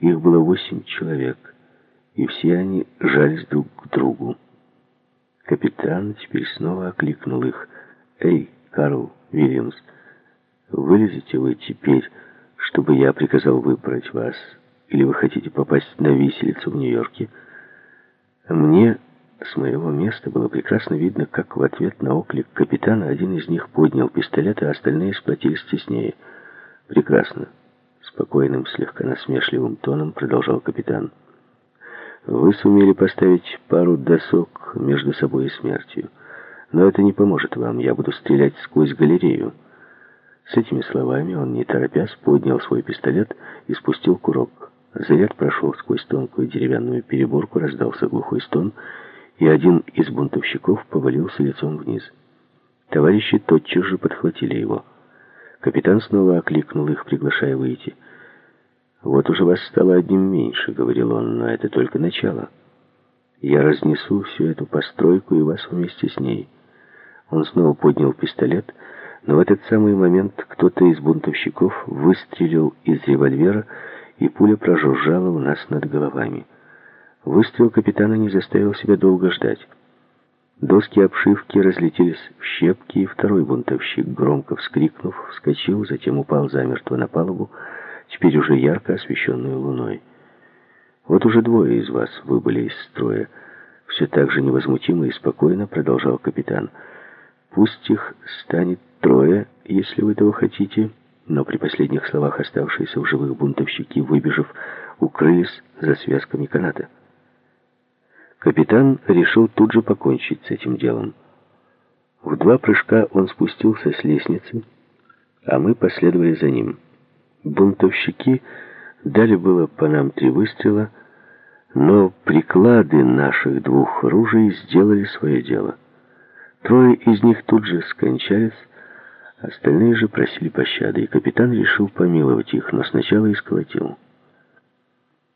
Их было восемь человек, и все они жались друг к другу. Капитан теперь снова окликнул их. «Эй, Карл Вильямс, вылезете вы теперь, чтобы я приказал выбрать вас, или вы хотите попасть на виселицу в Нью-Йорке?» Мне с моего места было прекрасно видно, как в ответ на оклик капитана один из них поднял пистолет, а остальные сплотились теснее. «Прекрасно», — спокойным, слегка насмешливым тоном продолжал капитан. «Вы сумели поставить пару досок между собой и смертью. Но это не поможет вам, я буду стрелять сквозь галерею». С этими словами он, не торопясь, поднял свой пистолет и спустил курок. Заряд прошел сквозь тонкую деревянную переборку, раздался глухой стон — и один из бунтовщиков повалился лицом вниз. Товарищи тотчас же подхватили его. Капитан снова окликнул их, приглашая выйти. «Вот уже вас стало одним меньше», — говорил он, — «но это только начало. Я разнесу всю эту постройку и вас вместе с ней». Он снова поднял пистолет, но в этот самый момент кто-то из бунтовщиков выстрелил из револьвера, и пуля прожужжала у нас над головами. Выстрел капитана не заставил себя долго ждать. Доски обшивки разлетелись в щепки, и второй бунтовщик, громко вскрикнув, вскочил, затем упал замертво на палубу, теперь уже ярко освещенную луной. «Вот уже двое из вас выбыли из строя», — все так же невозмутимо и спокойно продолжал капитан. «Пусть их станет трое, если вы этого хотите». Но при последних словах оставшиеся в живых бунтовщики, выбежав, укрылись за связками каната. Капитан решил тут же покончить с этим делом. В два прыжка он спустился с лестницы, а мы последовали за ним. Бунтовщики дали было по нам три выстрела, но приклады наших двух ружей сделали свое дело. Трое из них тут же скончались, остальные же просили пощады, и капитан решил помиловать их, но сначала исколотил.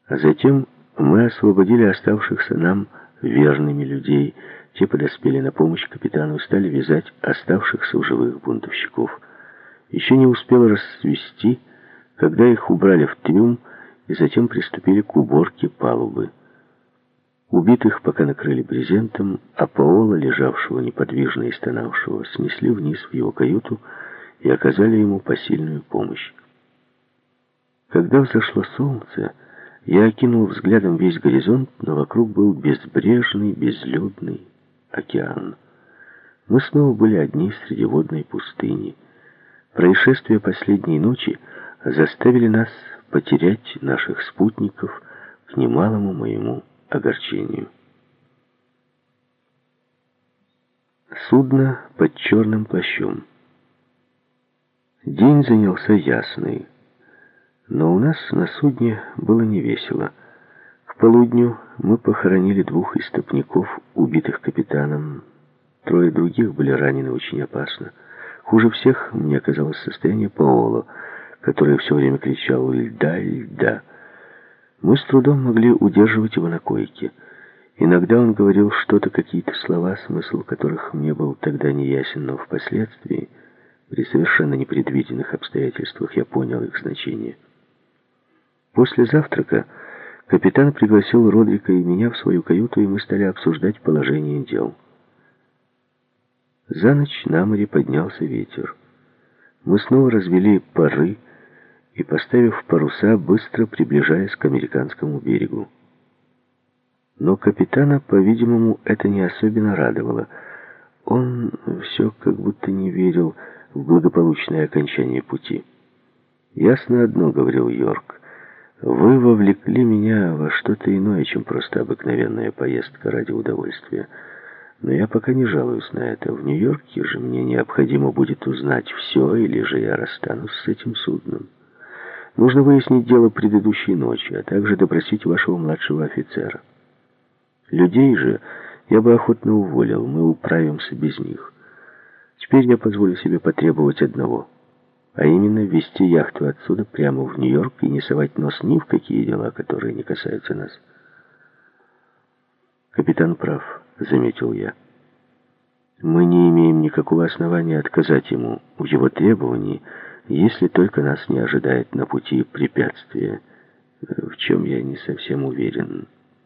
А затем мы освободили оставшихся нам верными людей. Те подоспели на помощь капитану, стали вязать оставшихся в живых бунтовщиков. Еще не успел рассвести, когда их убрали в трюм и затем приступили к уборке палубы. Убитых пока накрыли брезентом, а Паола, лежавшего неподвижно и стонавшего, снесли вниз в его каюту и оказали ему посильную помощь. Когда взошло солнце, я окинул взглядом весь горизонт, но вокруг был безбрежный, безлюдный океан. Мы снова были одни среди водной пустыни. Происшествия последней ночи заставили нас потерять наших спутников к немалому моему огорчению. Судно под черным плащом. День занялся ясный. Но у нас на судне было не весело. К полудню мы похоронили двух истопников, убитых капитаном. Трое других были ранены очень опасно. Хуже всех мне оказалось состояние Паоло, который все время кричал «Льда, льда!». Мы с трудом могли удерживать его на койке. Иногда он говорил что-то, какие-то слова, смысл которых мне был тогда неясен, но впоследствии, при совершенно непредвиденных обстоятельствах, я понял их значение. После завтрака капитан пригласил Родрика и меня в свою каюту, и мы стали обсуждать положение дел. За ночь на море поднялся ветер. Мы снова развели пары и, поставив паруса, быстро приближаясь к американскому берегу. Но капитана, по-видимому, это не особенно радовало. Он все как будто не верил в благополучное окончание пути. «Ясно одно», — говорил Йорк, вы вовлекли меня во что-то иное, чем просто обыкновенная поездка ради удовольствия. Но я пока не жалуюсь на это. В Нью-Йорке же мне необходимо будет узнать все, или же я расстанусь с этим судном. Нужно выяснить дело предыдущей ночи, а также допросить вашего младшего офицера. Людей же я бы охотно уволил, мы управимся без них. Теперь я позволю себе потребовать одного — а именно ввести яхту отсюда прямо в Нью-Йорк и не совать нос ни в какие дела, которые не касаются нас. Капитан прав, заметил я. Мы не имеем никакого основания отказать ему в его требовании, если только нас не ожидает на пути препятствия. в чем я не совсем уверен.